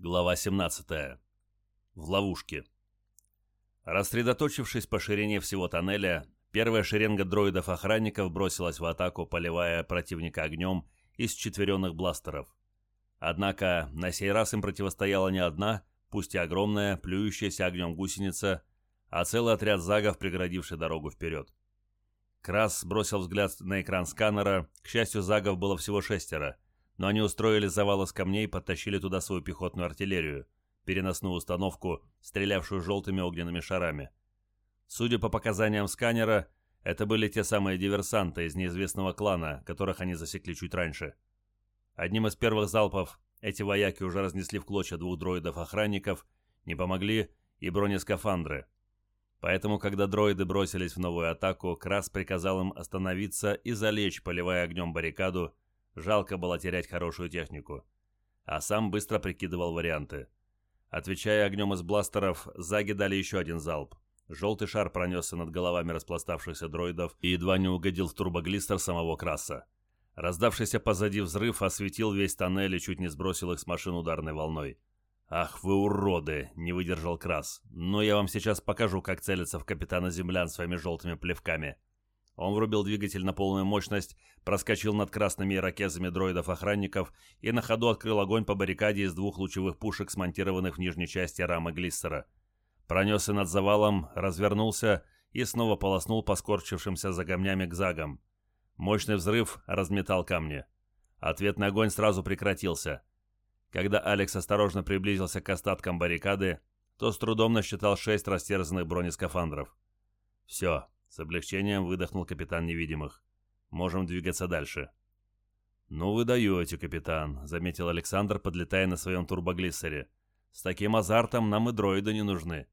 Глава 17. В ловушке. Рассредоточившись по ширине всего тоннеля, первая шеренга дроидов-охранников бросилась в атаку, поливая противника огнем из четверенных бластеров. Однако на сей раз им противостояла не одна, пусть и огромная, плюющаяся огнем гусеница, а целый отряд загов, преградивший дорогу вперед. Крас бросил взгляд на экран сканера, к счастью, загов было всего шестеро – но они устроили завал из камней и подтащили туда свою пехотную артиллерию, переносную установку, стрелявшую желтыми огненными шарами. Судя по показаниям сканера, это были те самые диверсанты из неизвестного клана, которых они засекли чуть раньше. Одним из первых залпов эти вояки уже разнесли в клочья двух дроидов-охранников, не помогли и бронескафандры. Поэтому, когда дроиды бросились в новую атаку, Крас приказал им остановиться и залечь, поливая огнем баррикаду, Жалко было терять хорошую технику. А сам быстро прикидывал варианты. Отвечая огнем из бластеров, заги дали еще один залп. Желтый шар пронесся над головами распластавшихся дроидов и едва не угодил в турбоглистер самого Краса. Раздавшийся позади взрыв осветил весь тоннель и чуть не сбросил их с машин ударной волной. «Ах вы уроды!» — не выдержал Крас. «Но я вам сейчас покажу, как целиться в капитана землян своими желтыми плевками». Он врубил двигатель на полную мощность, проскочил над красными ирокезами дроидов-охранников и на ходу открыл огонь по баррикаде из двух лучевых пушек, смонтированных в нижней части рамы глиссера. Пронесся над завалом, развернулся и снова полоснул по скорчившимся за камнями к загам. Мощный взрыв разметал камни. Ответный огонь сразу прекратился. Когда Алекс осторожно приблизился к остаткам баррикады, то с трудом насчитал шесть растерзанных бронескафандров. «Все, с облегчением выдохнул капитан невидимых. «Можем двигаться дальше». «Ну вы даете, капитан», — заметил Александр, подлетая на своем турбоглиссере. «С таким азартом нам и дроиды не нужны».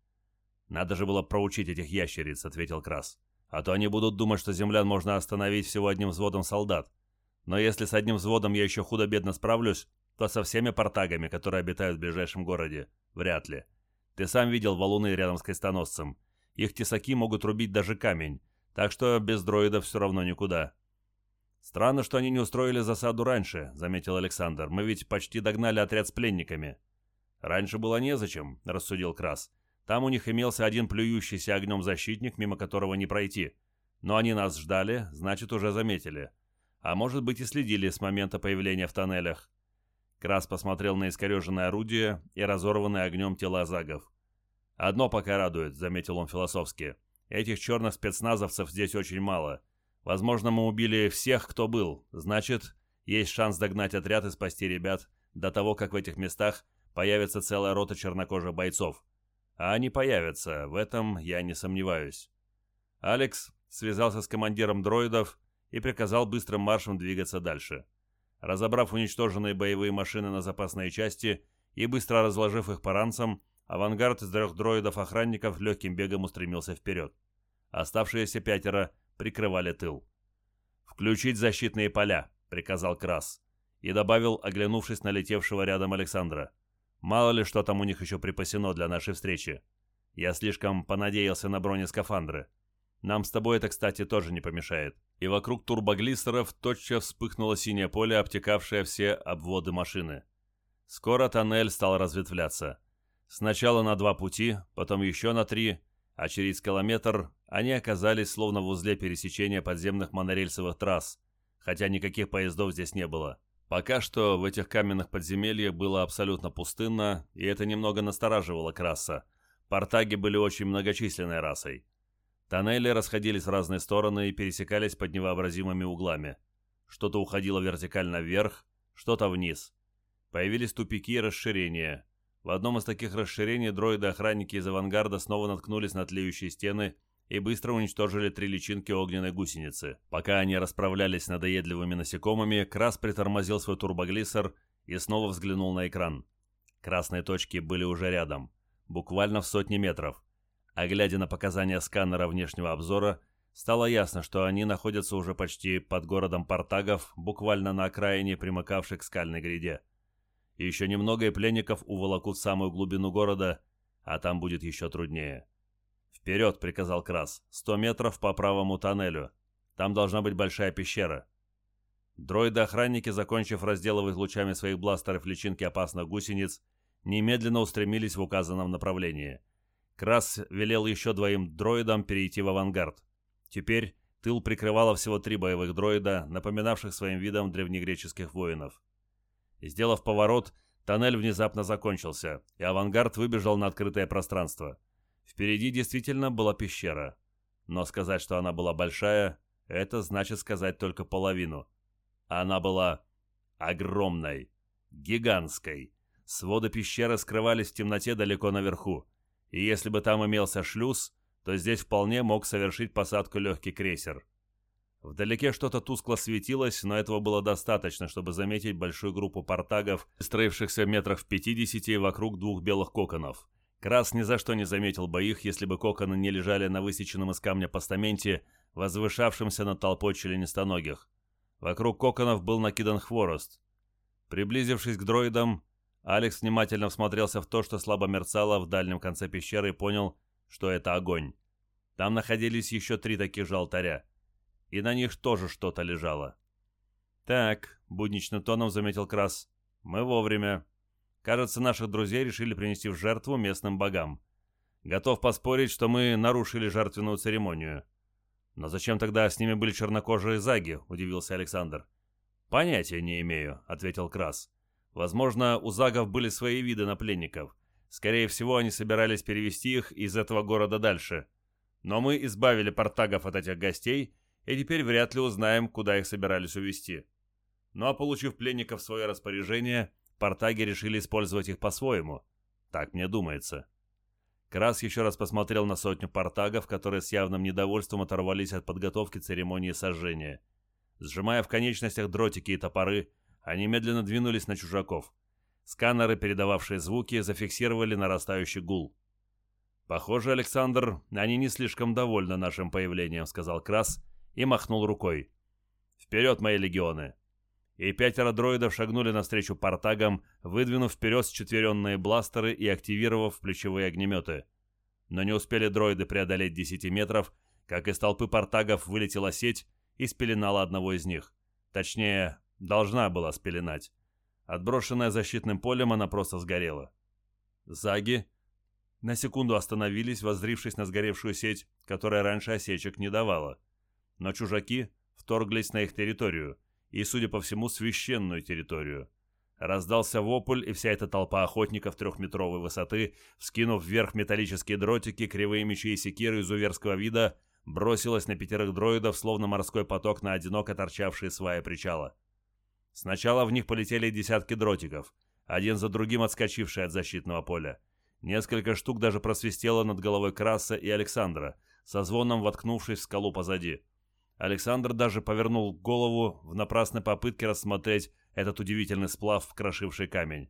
«Надо же было проучить этих ящериц», — ответил Крас. «А то они будут думать, что землян можно остановить всего одним взводом солдат. Но если с одним взводом я еще худо-бедно справлюсь, то со всеми портагами, которые обитают в ближайшем городе, вряд ли. Ты сам видел валуны рядом с крестоносцем. Их тесаки могут рубить даже камень, так что без дроидов все равно никуда. «Странно, что они не устроили засаду раньше», — заметил Александр. «Мы ведь почти догнали отряд с пленниками». «Раньше было незачем», — рассудил Крас. «Там у них имелся один плюющийся огнем защитник, мимо которого не пройти. Но они нас ждали, значит, уже заметили. А может быть и следили с момента появления в тоннелях». Крас посмотрел на искореженное орудие и разорванное огнем тела загов. «Одно пока радует», — заметил он философски. «Этих черных спецназовцев здесь очень мало. Возможно, мы убили всех, кто был. Значит, есть шанс догнать отряд и спасти ребят до того, как в этих местах появится целая рота чернокожих бойцов. А они появятся, в этом я не сомневаюсь». Алекс связался с командиром дроидов и приказал быстрым маршем двигаться дальше. Разобрав уничтоженные боевые машины на запасные части и быстро разложив их по ранцам, Авангард из трех дроидов-охранников легким бегом устремился вперед. Оставшиеся пятеро прикрывали тыл. «Включить защитные поля», — приказал Крас. И добавил, оглянувшись на летевшего рядом Александра. «Мало ли, что там у них еще припасено для нашей встречи. Я слишком понадеялся на бронескафандры. Нам с тобой это, кстати, тоже не помешает». И вокруг турбоглиссеров тотчас вспыхнуло синее поле, обтекавшее все обводы машины. Скоро тоннель стал разветвляться. Сначала на два пути, потом еще на три, а через километр они оказались словно в узле пересечения подземных монорельсовых трасс, хотя никаких поездов здесь не было. Пока что в этих каменных подземельях было абсолютно пустынно, и это немного настораживало Краса. Портаги были очень многочисленной расой. Тоннели расходились в разные стороны и пересекались под невообразимыми углами. Что-то уходило вертикально вверх, что-то вниз. Появились тупики и расширения – в одном из таких расширений дроиды-охранники из авангарда снова наткнулись на тлеющие стены и быстро уничтожили три личинки огненной гусеницы. Пока они расправлялись с надоедливыми насекомыми, Крас притормозил свой турбоглиссер и снова взглянул на экран. Красные точки были уже рядом, буквально в сотни метров. А глядя на показания сканера внешнего обзора, стало ясно, что они находятся уже почти под городом Портагов, буквально на окраине, примыкавшей к скальной гряде. Еще немного и пленников уволокут в самую глубину города, а там будет еще труднее. «Вперед!» — приказал Крас. «Сто метров по правому тоннелю. Там должна быть большая пещера». Дроиды-охранники, закончив разделывать лучами своих бластеров личинки опасных гусениц, немедленно устремились в указанном направлении. Крас велел еще двоим дроидам перейти в авангард. Теперь тыл прикрывало всего три боевых дроида, напоминавших своим видом древнегреческих воинов. Сделав поворот, тоннель внезапно закончился, и авангард выбежал на открытое пространство. Впереди действительно была пещера. Но сказать, что она была большая, это значит сказать только половину. Она была огромной, гигантской. Своды пещеры скрывались в темноте далеко наверху, и если бы там имелся шлюз, то здесь вполне мог совершить посадку легкий крейсер. Вдалеке что-то тускло светилось, но этого было достаточно, чтобы заметить большую группу портагов, строившихся метрах в 50 вокруг двух белых коконов. Крас ни за что не заметил бы их, если бы коконы не лежали на высеченном из камня постаменте, возвышавшемся над толпой членистоногих. Вокруг коконов был накидан хворост. Приблизившись к дроидам, Алекс внимательно всмотрелся в то, что слабо мерцало в дальнем конце пещеры и понял, что это огонь. Там находились еще три таких же алтаря. И на них тоже что-то лежало. «Так», — будничным тоном заметил Крас, — «мы вовремя. Кажется, наших друзей решили принести в жертву местным богам. Готов поспорить, что мы нарушили жертвенную церемонию». «Но зачем тогда с ними были чернокожие заги?» — удивился Александр. «Понятия не имею», — ответил Крас. Возможно, у загов были свои виды на пленников. Скорее всего, они собирались перевести их из этого города дальше. Но мы избавили портагов от этих гостей, и теперь вряд ли узнаем, куда их собирались увезти. Ну а получив пленников в свое распоряжение, портаги решили использовать их по-своему. Так мне думается. Крас еще раз посмотрел на сотню портагов, которые с явным недовольством оторвались от подготовки церемонии сожжения. Сжимая в конечностях дротики и топоры, они медленно двинулись на чужаков. Сканеры, передававшие звуки, зафиксировали нарастающий гул. «Похоже, Александр, они не слишком довольны нашим появлением», — сказал Крас и махнул рукой. «Вперед, мои легионы!» И пятеро дроидов шагнули навстречу портагам, выдвинув вперед счетверенные бластеры и активировав плечевые огнеметы. Но не успели дроиды преодолеть 10 метров, как из толпы портагов вылетела сеть и спеленала одного из них. Точнее, Должна была спеленать. Отброшенная защитным полем, она просто сгорела. Заги на секунду остановились, воззрившись на сгоревшую сеть, которая раньше осечек не давала. Но чужаки вторглись на их территорию, и, судя по всему, священную территорию. Раздался вопль, и вся эта толпа охотников трехметровой высоты, вскинув вверх металлические дротики, кривые мечи и секиры изуверского вида, бросилась на пятерых дроидов, словно морской поток на одиноко торчавшие сваи причала. Сначала в них полетели десятки дротиков, один за другим отскочившие от защитного поля. Несколько штук даже просвистело над головой Краса и Александра, со звоном воткнувшись в скалу позади. Александр даже повернул голову в напрасной попытке рассмотреть этот удивительный сплав, вкрошивший камень.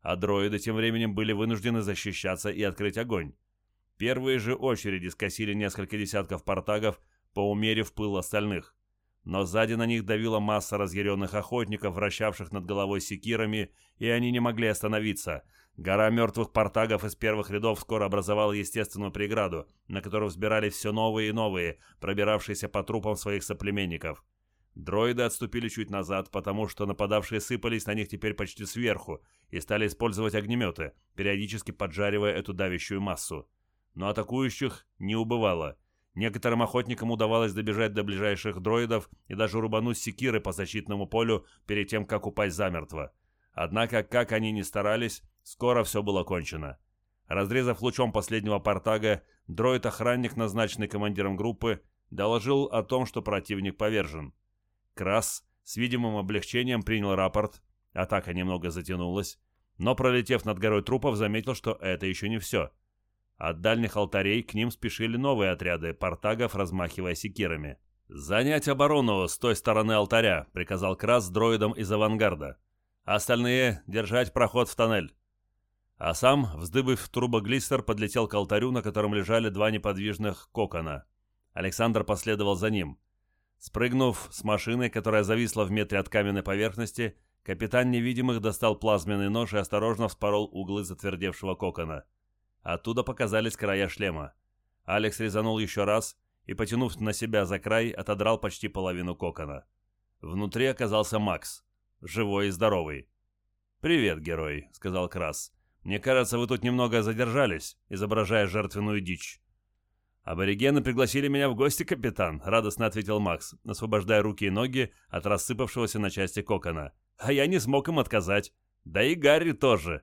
А дроиды тем временем были вынуждены защищаться и открыть огонь. Первые же очереди скосили несколько десятков портагов, поумерив пыл остальных но сзади на них давила масса разъяренных охотников, вращавших над головой секирами, и они не могли остановиться. Гора мертвых портагов из первых рядов скоро образовала естественную преграду, на которую взбирались все новые и новые, пробиравшиеся по трупам своих соплеменников. Дроиды отступили чуть назад, потому что нападавшие сыпались на них теперь почти сверху и стали использовать огнеметы, периодически поджаривая эту давящую массу. Но атакующих не убывало – Некоторым охотникам удавалось добежать до ближайших дроидов и даже рубануть секиры по защитному полю перед тем, как упасть замертво. Однако, как они ни старались, скоро все было кончено. Разрезав лучом последнего портага, дроид-охранник, назначенный командиром группы, доложил о том, что противник повержен. Крас с видимым облегчением принял рапорт, атака немного затянулась, но, пролетев над горой трупов, заметил, что это еще не все – от дальних алтарей к ним спешили новые отряды портагов, размахивая секирами. «Занять оборону с той стороны алтаря», — приказал Крас дроидом из авангарда. «Остальные — держать проход в тоннель». А сам, вздыбыв трубоглистер, подлетел к алтарю, на котором лежали два неподвижных кокона. Александр последовал за ним. Спрыгнув с машины, которая зависла в метре от каменной поверхности, капитан невидимых достал плазменный нож и осторожно вспорол углы затвердевшего кокона. Оттуда показались края шлема. Алекс резанул еще раз и, потянув на себя за край, отодрал почти половину кокона. Внутри оказался Макс, живой и здоровый. «Привет, герой», — сказал Крас. Мне кажется, вы тут немного задержались, изображая жертвенную дичь». «Аборигены пригласили меня в гости, капитан», — радостно ответил Макс, освобождая руки и ноги от рассыпавшегося на части кокона. «А я не смог им отказать. Да и Гарри тоже».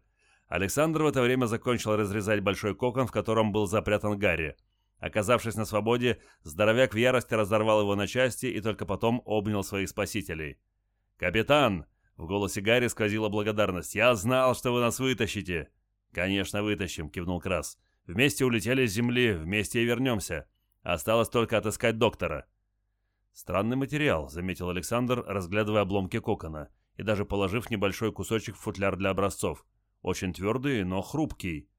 Александр в это время закончил разрезать большой кокон, в котором был запрятан Гарри. Оказавшись на свободе, здоровяк в ярости разорвал его на части и только потом обнял своих спасителей. «Капитан!» — в голосе Гарри сквозила благодарность. «Я знал, что вы нас вытащите!» «Конечно, вытащим!» — кивнул Крас. Вместе улетели с Земли, вместе и вернемся. Осталось только отыскать доктора». «Странный материал», — заметил Александр, разглядывая обломки кокона и даже положив небольшой кусочек в футляр для образцов. Очень твердый, но хрупкий.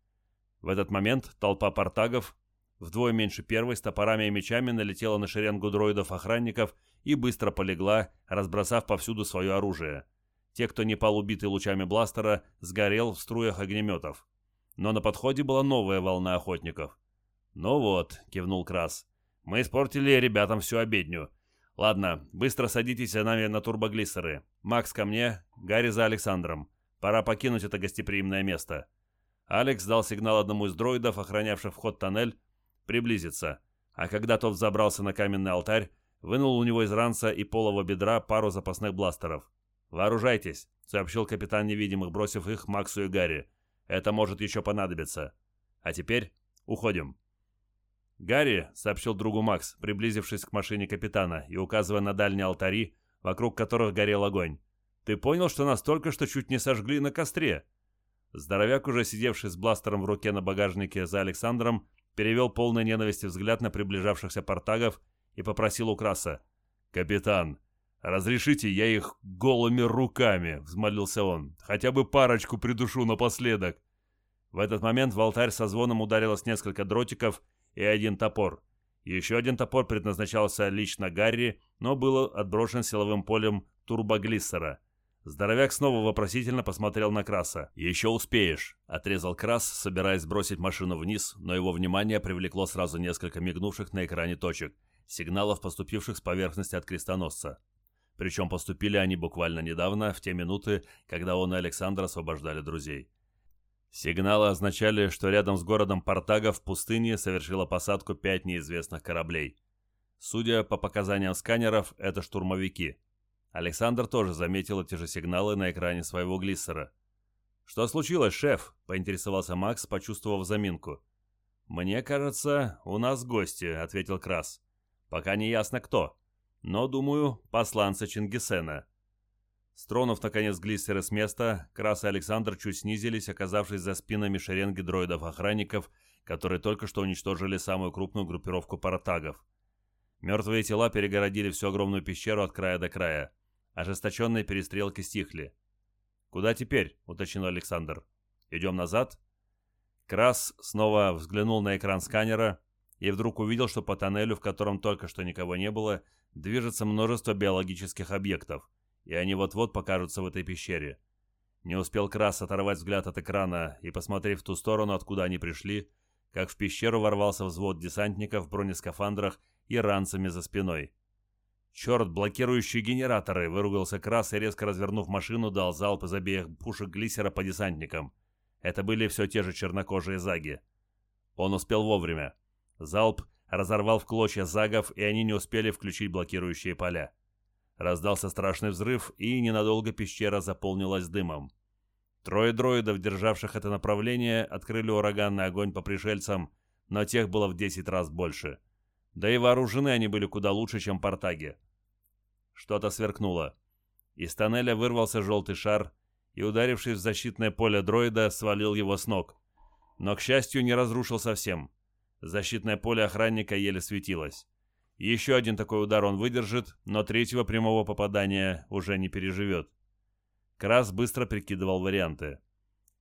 В этот момент толпа портагов, вдвое меньше первой, с топорами и мечами налетела на шеренгу дроидов-охранников и быстро полегла, разбросав повсюду свое оружие. Те, кто не пал убитый лучами бластера, сгорел в струях огнеметов но на подходе была новая волна охотников. «Ну вот», — кивнул Крас, — «мы испортили ребятам всю обедню. Ладно, быстро садитесь за нами на турбоглиссеры. Макс ко мне, Гарри за Александром. Пора покинуть это гостеприимное место». Алекс дал сигнал одному из дроидов, охранявших вход тоннель, приблизиться, а когда тот забрался на каменный алтарь, вынул у него из ранца и полого бедра пару запасных бластеров. «Вооружайтесь», — сообщил капитан невидимых, бросив их Максу и Гарри. Это может еще понадобиться. А теперь уходим». «Гарри», — сообщил другу Макс, приблизившись к машине капитана и указывая на дальние алтари, вокруг которых горел огонь. «Ты понял, что нас только что чуть не сожгли на костре?» Здоровяк, уже сидевший с бластером в руке на багажнике за Александром, перевел полный ненависти взгляд на приближавшихся портагов и попросил у Краса. «Капитан, «Разрешите, я их голыми руками», — взмолился он. «Хотя бы парочку придушу напоследок». В этот момент в алтарь со звоном ударилось несколько дротиков и один топор. Еще один топор предназначался лично Гарри, но был отброшен силовым полем турбоглиссера. Здоровяк снова вопросительно посмотрел на Краса. «Еще успеешь», — отрезал Крас, собираясь бросить машину вниз, но его внимание привлекло сразу несколько мигнувших на экране точек, сигналов, поступивших с поверхности от крестоносца. Причем поступили они буквально недавно, в те минуты, когда он и Александр освобождали друзей. Сигналы означали, что рядом с городом Портага в пустыне совершила посадку пять неизвестных кораблей. Судя по показаниям сканеров, это штурмовики. Александр тоже заметил эти же сигналы на экране своего глиссера. «Что случилось, шеф?» – поинтересовался Макс, почувствовав заминку. «Мне кажется, у нас гости», – ответил Крас. «Пока не ясно кто но, думаю, посланца Чингисена. Стронув, наконец, глиссеры с места, Крас и Александр чуть снизились, оказавшись за спинами шеренги дроидов-охранников, которые только что уничтожили самую крупную группировку паратагов. Мертвые тела перегородили всю огромную пещеру от края до края. Ожесточенные перестрелки стихли. «Куда теперь?» — уточнил Александр. «Идем назад?» Крас снова взглянул на экран сканера и вдруг увидел, что по тоннелю, в котором только что никого не было, движется множество биологических объектов, и они вот-вот покажутся в этой пещере. Не успел Крас оторвать взгляд от экрана и посмотреть в ту сторону, откуда они пришли, как в пещеру ворвался взвод десантников в бронескафандрах и ранцами за спиной. «Черт, блокирующие генераторы!» — выругался Крас и, резко развернув машину, дал залп из обеих пушек глиссера по десантникам. Это были все те же чернокожие заги. Он успел вовремя. Залп разорвал в клочья загов, и они не успели включить блокирующие поля. Раздался страшный взрыв, и ненадолго пещера заполнилась дымом. Трое дроидов, державших это направление, открыли ураганный огонь по пришельцам, но тех было в 10 раз больше. Да и вооружены они были куда лучше, чем портаги. Что-то сверкнуло. Из тоннеля вырвался желтый шар и, ударившись в защитное поле дроида, свалил его с ног. Но, к счастью, не разрушил совсем. Защитное поле охранника еле светилось. Еще один такой удар он выдержит, но третьего прямого попадания уже не переживет. Крас быстро прикидывал варианты.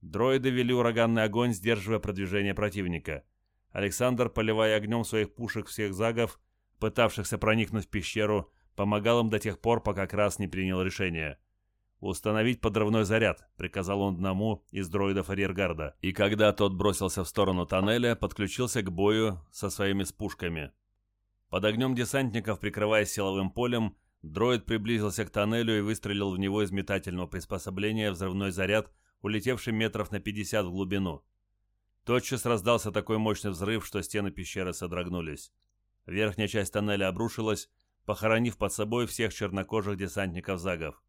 Дроиды вели ураганный огонь, сдерживая продвижение противника. Александр, поливая огнем своих пушек всех загов, пытавшихся проникнуть в пещеру, помогал им до тех пор, пока Крас не принял решение – «Установить подрывной заряд», — приказал он одному из дроидов арьергарда. И когда тот бросился в сторону тоннеля, подключился к бою со своими спушками. Под огнем десантников, прикрываясь силовым полем, дроид приблизился к тоннелю и выстрелил в него из метательного приспособления взрывной заряд улетевший метров на 50 в глубину. Тотчас раздался такой мощный взрыв, что стены пещеры содрогнулись. Верхняя часть тоннеля обрушилась, похоронив под собой всех чернокожих десантников-загов.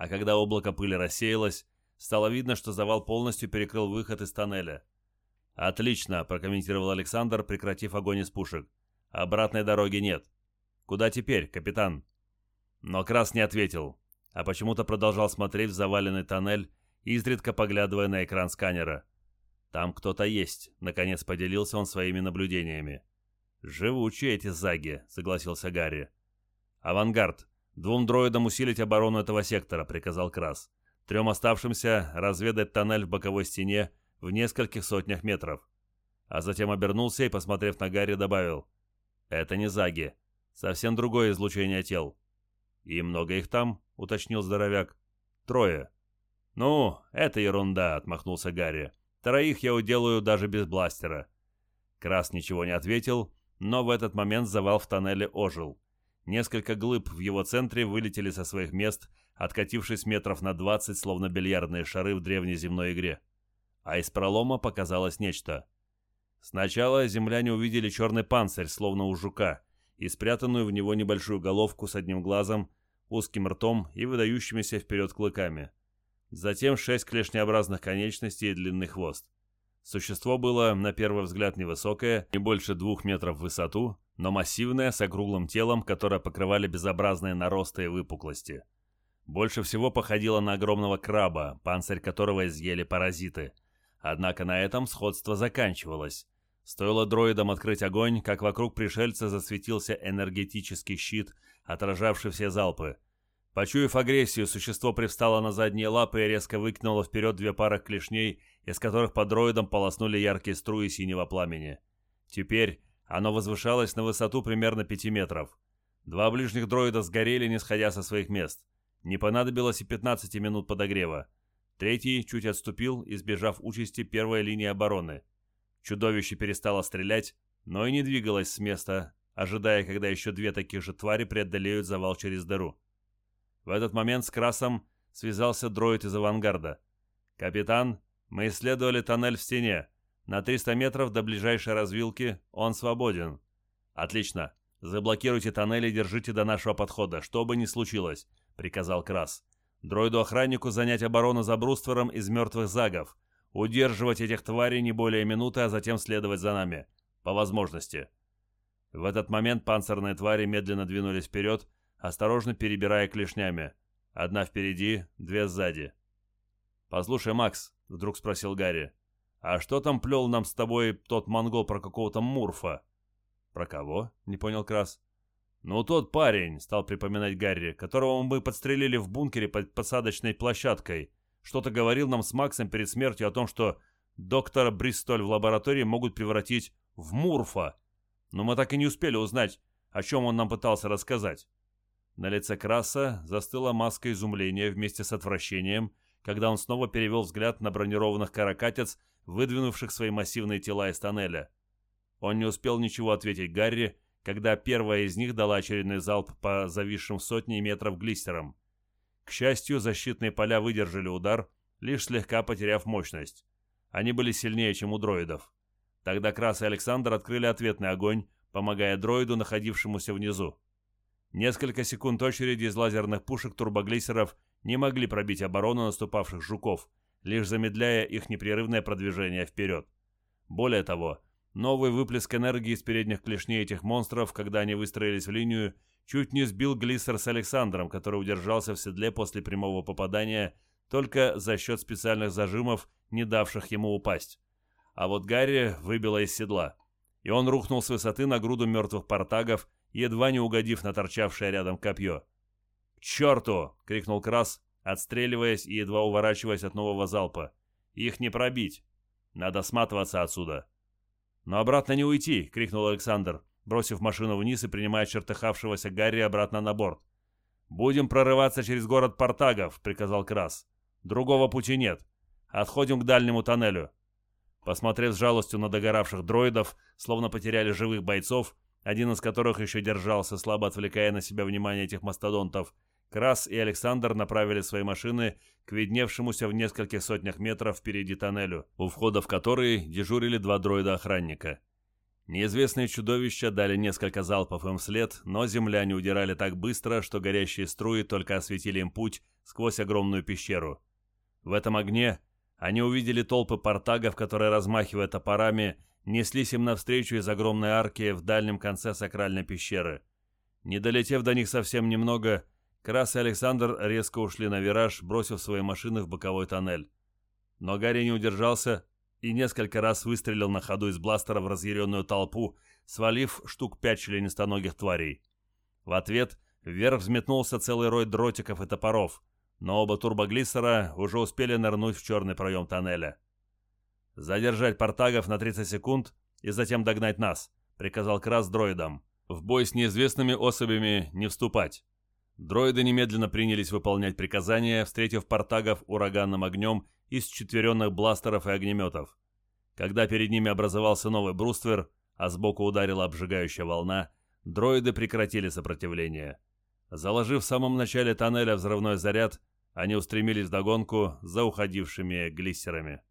А когда облако пыли рассеялось, стало видно, что завал полностью перекрыл выход из тоннеля. «Отлично», – прокомментировал Александр, прекратив огонь из пушек. «Обратной дороги нет. Куда теперь, капитан?» Но Крас не ответил, а почему-то продолжал смотреть в заваленный тоннель, изредка поглядывая на экран сканера. «Там кто-то есть», — наконец поделился он своими наблюдениями. «Живучие эти заги», — согласился Гарри. «Авангард. Двум дроидам усилить оборону этого сектора», — приказал Крас. «Трем оставшимся разведать тоннель в боковой стене в нескольких сотнях метров». А затем обернулся и, посмотрев на Гарри, добавил. «Это не заги. Совсем другое излучение тел». «И много их там?» — уточнил здоровяк. «Трое». «Ну, это ерунда», — отмахнулся Гарри. «Троих я уделаю даже без бластера». Крас ничего не ответил, но в этот момент завал в тоннеле ожил. Несколько глыб в его центре вылетели со своих мест, откатившись метров на 20, словно бильярдные шары в древней земной игре. А из пролома показалось нечто. Сначала земляне увидели черный панцирь, словно у жука, и спрятанную в него небольшую головку с одним глазом, узким ртом и выдающимися вперед клыками. Затем шесть клешнеобразных конечностей и длинный хвост. Существо было, на первый взгляд, невысокое, не больше двух метров в высоту, но массивное, с округлым телом, которое покрывали безобразные наросты и выпуклости. Больше всего походило на огромного краба, панцирь которого изъели паразиты. Однако на этом сходство заканчивалось. Стоило дроидам открыть огонь, как вокруг пришельца засветился энергетический щит, отражавший все залпы. Почуяв агрессию, существо привстало на задние лапы и резко выкинуло вперед две пары клешней, из которых по дроидам полоснули яркие струи синего пламени. Теперь оно возвышалось на высоту примерно 5 метров. Два ближних дроида сгорели, не сходя со своих мест. Не понадобилось и 15 минут подогрева. Третий чуть отступил, избежав участи первой линии обороны. Чудовище перестало стрелять, но и не двигалось с места, ожидая, когда еще две таких же твари преодолеют завал через дыру. В этот момент с Красом связался дроид из авангарда. «Капитан, мы исследовали тоннель в стене. На 300 метров до ближайшей развилки он свободен. Отлично. Заблокируйте тоннель и держите до нашего подхода, что бы ни случилось, приказал Крас. Дроиду-охраннику занять оборону за бруствером из мертвых загов. Удерживать этих тварей не более минуты, а затем следовать за нами. По возможности. В этот момент панцирные твари медленно двинулись вперед, осторожно перебирая клешнями. Одна впереди, две сзади. «Послушай, Макс», — вдруг спросил Гарри, «А что там плел нам с тобой тот монгол про какого-то Мурфа?» «Про кого?» — не понял Крас. «Ну, тот парень», — стал припоминать Гарри, «которого мы подстрелили в бункере под посадочной площадкой. Что-то говорил нам с Максом перед смертью о том, что доктора Бристоль в лаборатории могут превратить в Мурфа. Но мы так и не успели узнать, о чем он нам пытался рассказать». На лице Краса застыла маска изумления вместе с отвращением, когда он снова перевел взгляд на бронированных каракатиц, выдвинувших свои массивные тела из тоннеля. Он не успел ничего ответить Гарри, когда первая из них дала очередной залп по зависшим в сотни метров глистерам. К счастью, защитные поля выдержали удар, лишь слегка потеряв мощность. Они были сильнее, чем у дроидов. Тогда Крас и Александр открыли ответный огонь, помогая дроиду, находившемуся внизу. Несколько секунд очереди из лазерных пушек турбоглиссеров не могли пробить оборону наступавших жуков, лишь замедляя их непрерывное продвижение вперед. Более того, новый выплеск энергии из передних клешней этих монстров, когда они выстроились в линию, чуть не сбил глиссер с Александром, который удержался в седле после прямого попадания только за счет специальных зажимов, не давших ему упасть. А вот Гарри выбило из седла, и он рухнул с высоты на груду мертвых портагов, едва не угодив на торчавшее рядом копье. «К черту!» — крикнул Крас, отстреливаясь и едва уворачиваясь от нового залпа. «Их не пробить! Надо сматываться отсюда!» «Но обратно не уйти!» — крикнул Александр, бросив машину вниз и принимая чертыхавшегося Гарри обратно на борт. «Будем прорываться через город Портагов», — приказал Крас. «Другого пути нет. Отходим к дальнему тоннелю». Посмотрев с жалостью на догоравших дроидов, словно потеряли живых бойцов, один из которых еще держался, слабо отвлекая на себя внимание этих мастодонтов, Крас и Александр направили свои машины к видневшемуся в нескольких сотнях метров впереди тоннелю, у входа в который дежурили два дроида-охранника. Неизвестные чудовища дали несколько залпов им вслед, но земляне удирали так быстро, что горящие струи только осветили им путь сквозь огромную пещеру. В этом огне они увидели толпы портагов, которые, размахивая топорами, неслись им навстречу из огромной арки в дальнем конце сакральной пещеры. Не долетев до них совсем немного, Крас и Александр резко ушли на вираж, бросив свои машины в боковой тоннель. Но Гарри не удержался и несколько раз выстрелил на ходу из бластера в разъяренную толпу, свалив штук пять членистоногих тварей. В ответ вверх взметнулся целый рой дротиков и топоров, но оба турбоглиссера уже успели нырнуть в черный проем тоннеля. «Задержать портагов на 30 секунд и затем догнать нас», — приказал Крас дроидам. «В бой с неизвестными особями не вступать». Дроиды немедленно принялись выполнять приказания, встретив портагов ураганным огнем из четверенных бластеров и огнеметов. Когда перед ними образовался новый бруствер, а сбоку ударила обжигающая волна, дроиды прекратили сопротивление. Заложив в самом начале тоннеля взрывной заряд, они устремились вдогонку за уходившими глиссерами.